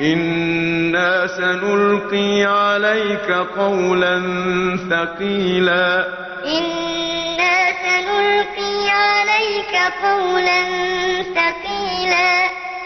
إِنَّا سَنُلْقِي عَلَيْكَ قَوْلًا ثَقِيلًا إِنَّا سَنُلْقِي عَلَيْكَ قَوْلًا ثَقِيلًا